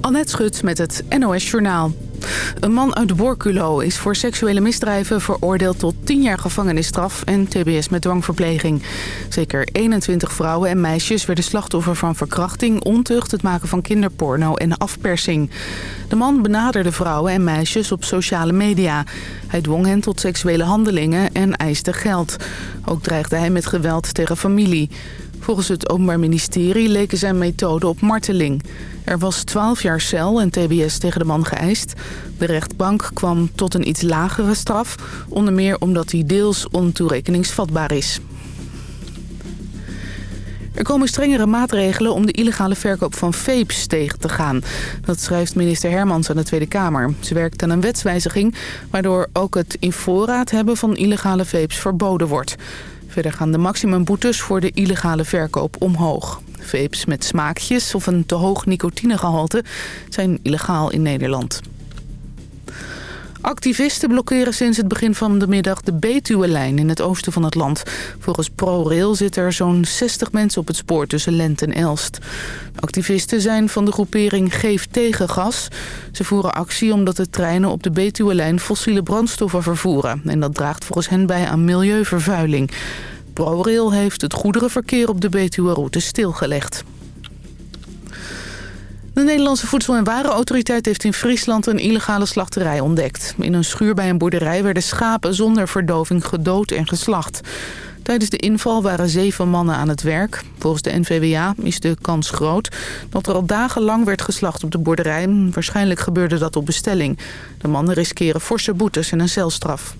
Annette Schut met het NOS Journaal. Een man uit Borculo is voor seksuele misdrijven veroordeeld tot 10 jaar gevangenisstraf en tbs met dwangverpleging. Zeker 21 vrouwen en meisjes werden slachtoffer van verkrachting, ontucht, het maken van kinderporno en afpersing. De man benaderde vrouwen en meisjes op sociale media. Hij dwong hen tot seksuele handelingen en eiste geld. Ook dreigde hij met geweld tegen familie. Volgens het Openbaar Ministerie leken zijn methoden op marteling. Er was 12 jaar cel en tbs tegen de man geëist. De rechtbank kwam tot een iets lagere straf... onder meer omdat hij deels ontoerekeningsvatbaar is. Er komen strengere maatregelen om de illegale verkoop van vapes tegen te gaan. Dat schrijft minister Hermans aan de Tweede Kamer. Ze werkt aan een wetswijziging... waardoor ook het in voorraad hebben van illegale vapes verboden wordt. Verder gaan de maximumboetes voor de illegale verkoop omhoog. Vapes met smaakjes of een te hoog nicotinegehalte zijn illegaal in Nederland. Activisten blokkeren sinds het begin van de middag de Betuwe-lijn in het oosten van het land. Volgens ProRail zitten er zo'n 60 mensen op het spoor tussen Lent en Elst. activisten zijn van de groepering Geef tegen gas. Ze voeren actie omdat de treinen op de Betuwe-lijn fossiele brandstoffen vervoeren. En dat draagt volgens hen bij aan milieuvervuiling. ProRail heeft het goederenverkeer op de Betuwe-route stilgelegd. De Nederlandse Voedsel- en Warenautoriteit heeft in Friesland een illegale slachterij ontdekt. In een schuur bij een boerderij werden schapen zonder verdoving gedood en geslacht. Tijdens de inval waren zeven mannen aan het werk. Volgens de NVWA is de kans groot dat er al dagenlang werd geslacht op de boerderij. Waarschijnlijk gebeurde dat op bestelling. De mannen riskeren forse boetes en een celstraf.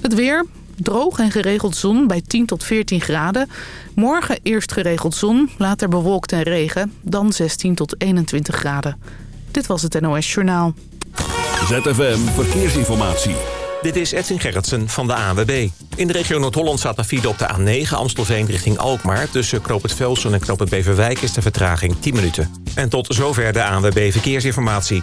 Het weer. Droog en geregeld zon bij 10 tot 14 graden. Morgen eerst geregeld zon, later bewolkt en regen. Dan 16 tot 21 graden. Dit was het NOS Journaal. ZFM Verkeersinformatie. Dit is Edwin Gerritsen van de ANWB. In de regio Noord-Holland staat een file op de A9 Amstelveen richting Alkmaar. Tussen Knoop het Velsen en Knoop het Beverwijk is de vertraging 10 minuten. En tot zover de ANWB Verkeersinformatie.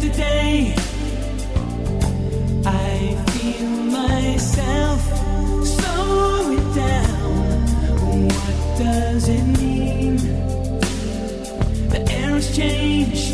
today. I feel myself slowing down. What does it mean? The air has changed.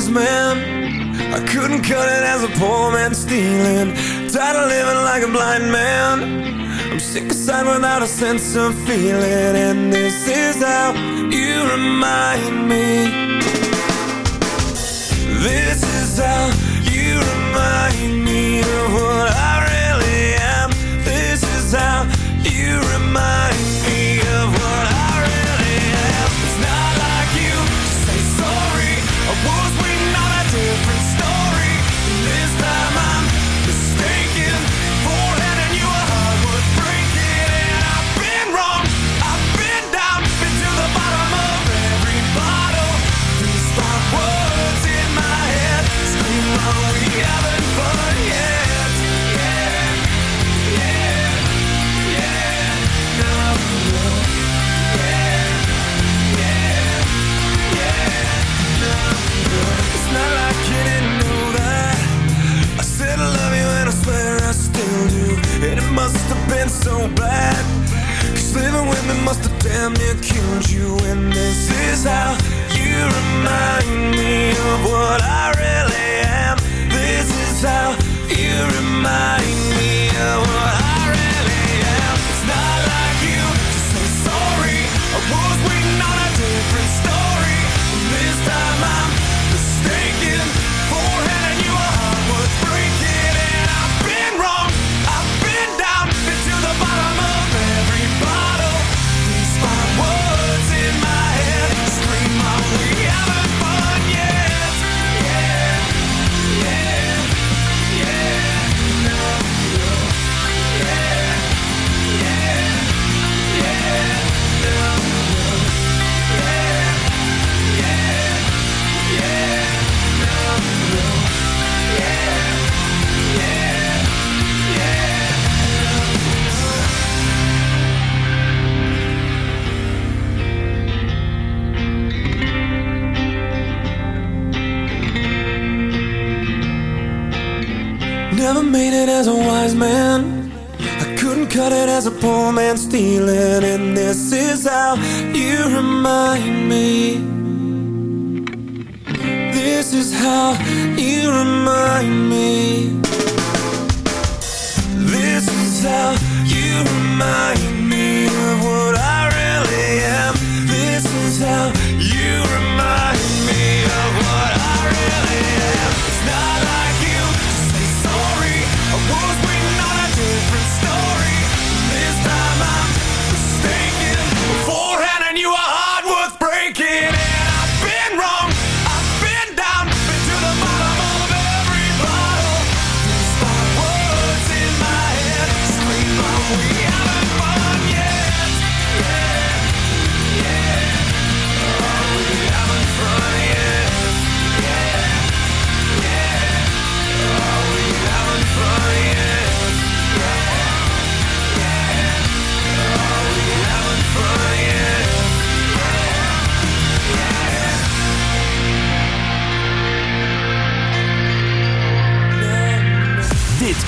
wise man. I couldn't cut it as a poor man stealing. Tired of living like a blind man. I'm sick of sight without a sense of feeling. And this is how you remind me. This is how you remind me of what I really am. This is how you remind me. been so bad Cause living with me must have damn near killed you And this is how you remind me of what I really am This is how you remind me.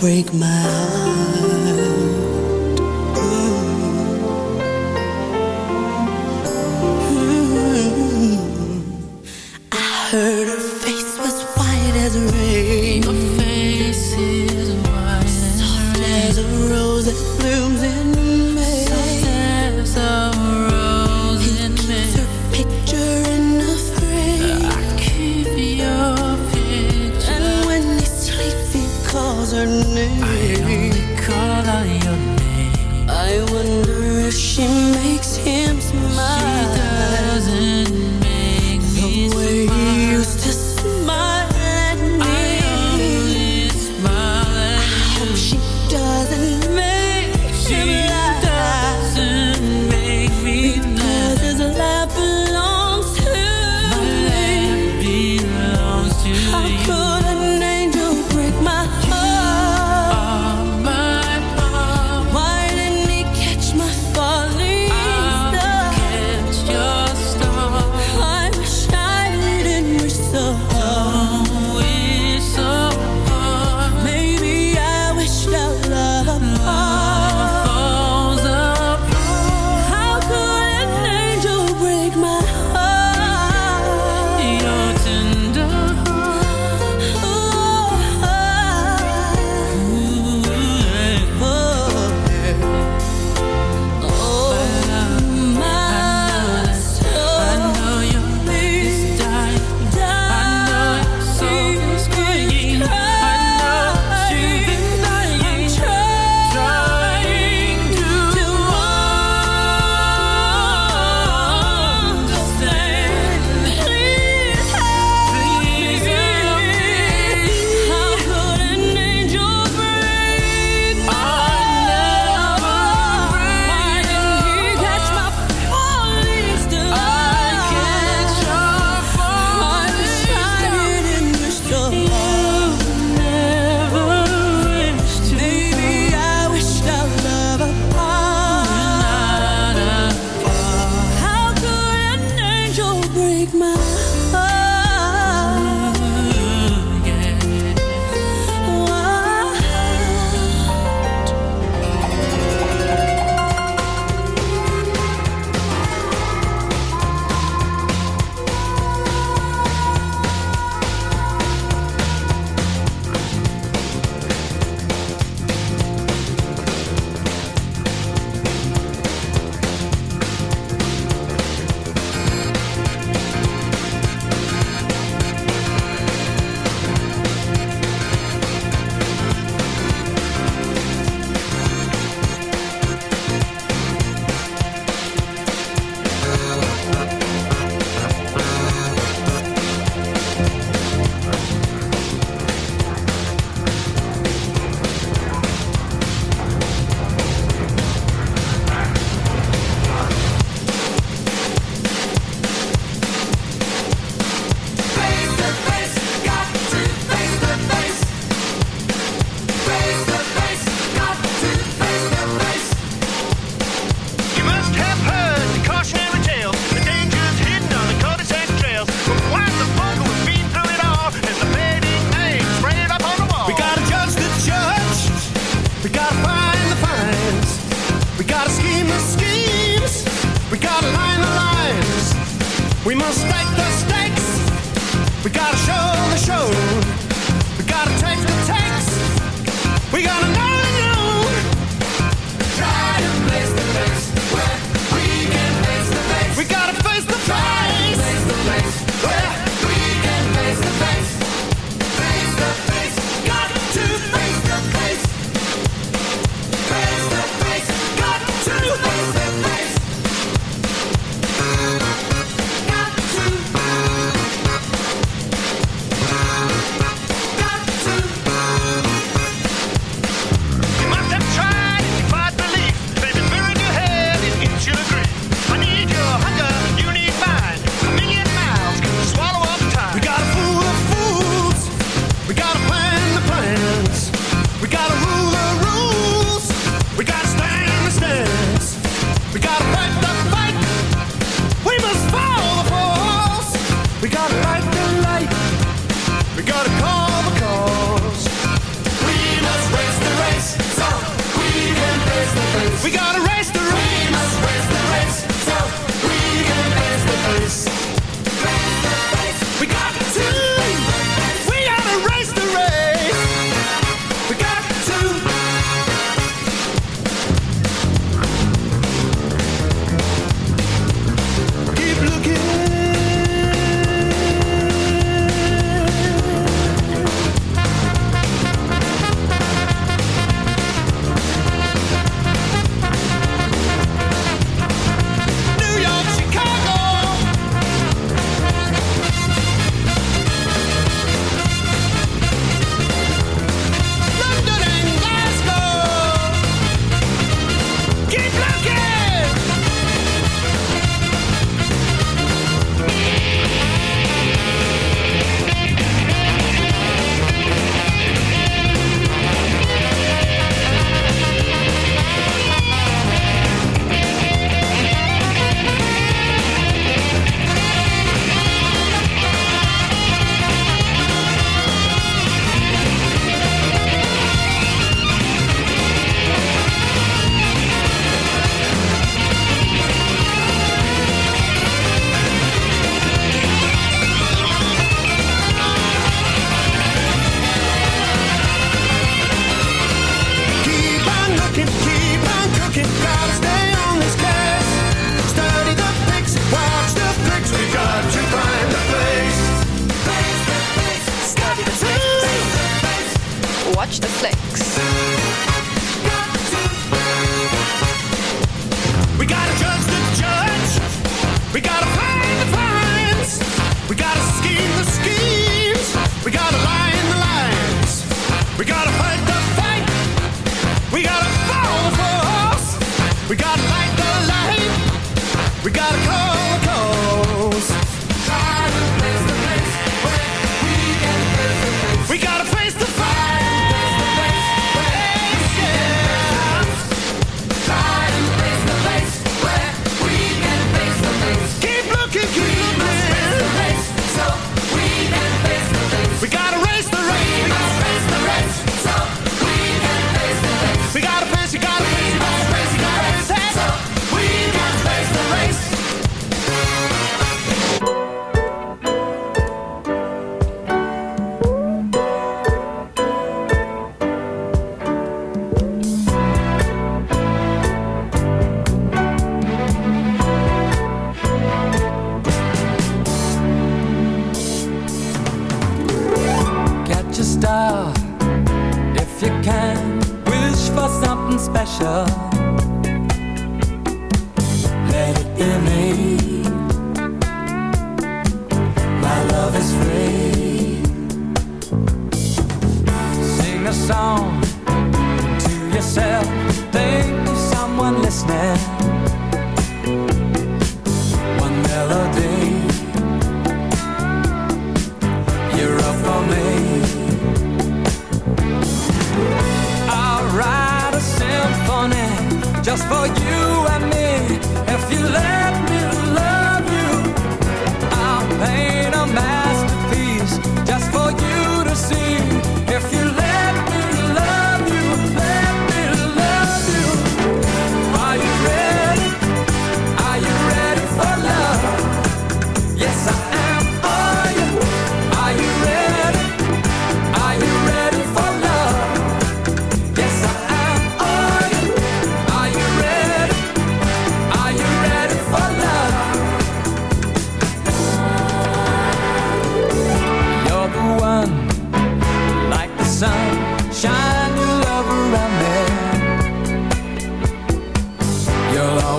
Break my heart?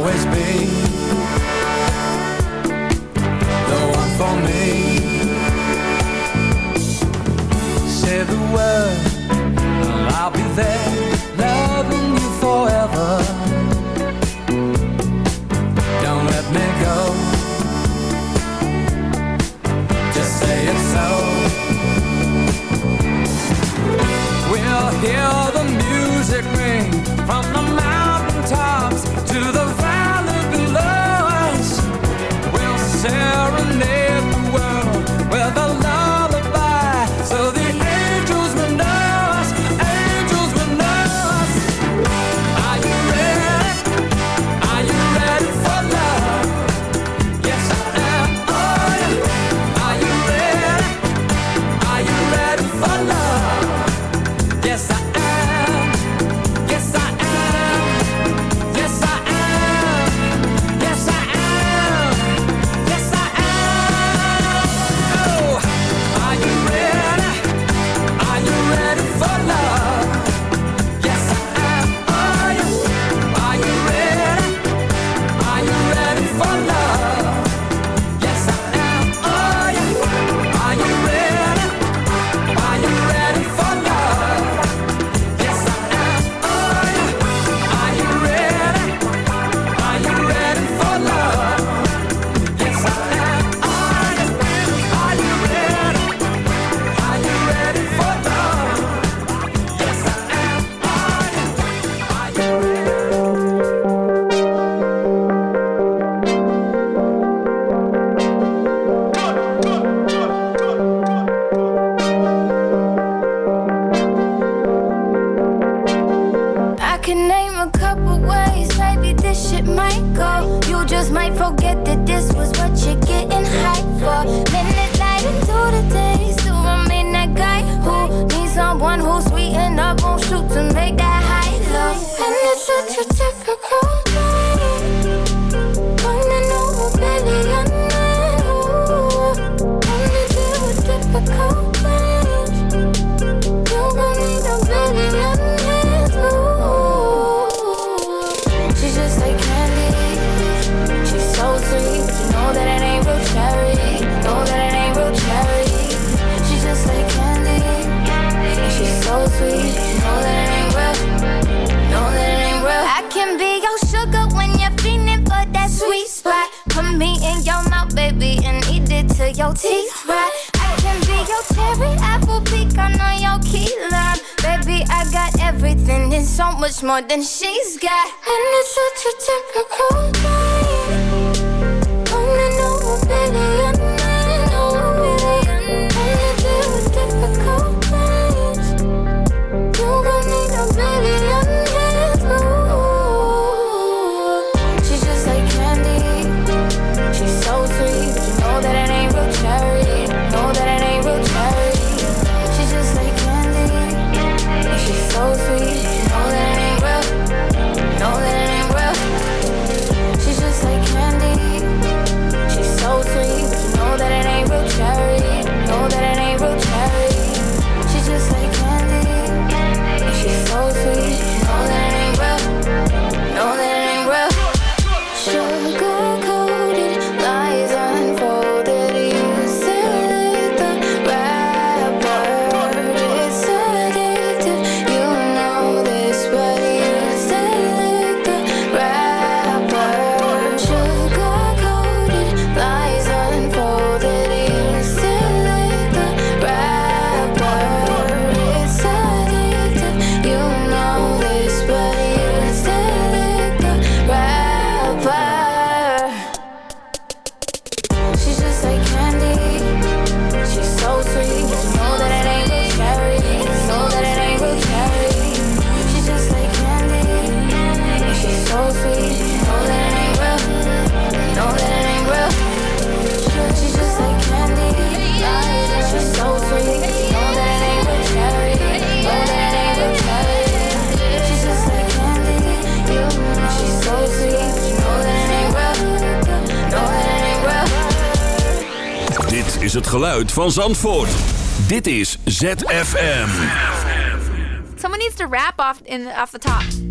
always be the one for me. Say the word, and I'll be there, loving you forever. Don't let me go. Just say it so. We'll hear the music ring from might forget that this was what you're getting high for. Minute light into the day, still I mean that guy who needs someone who's sweet enough, won't shoot to make that high love. And it's such a so much more than she's got. And it's such a typical night. Coming over, baby, show. geluid van Zandvoort. Dit is ZFM. Someone needs to rap off, in, off the top.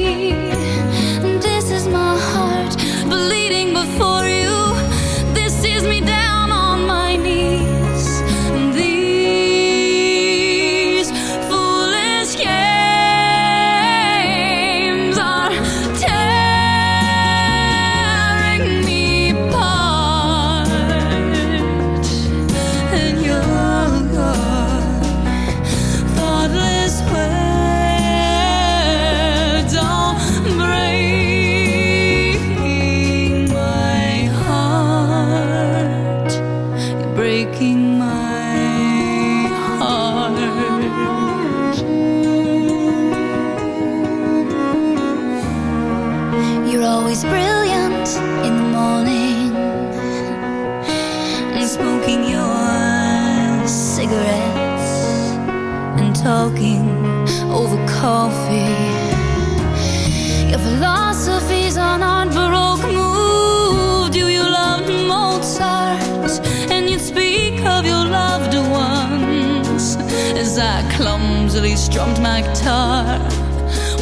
guitar.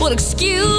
Will excuse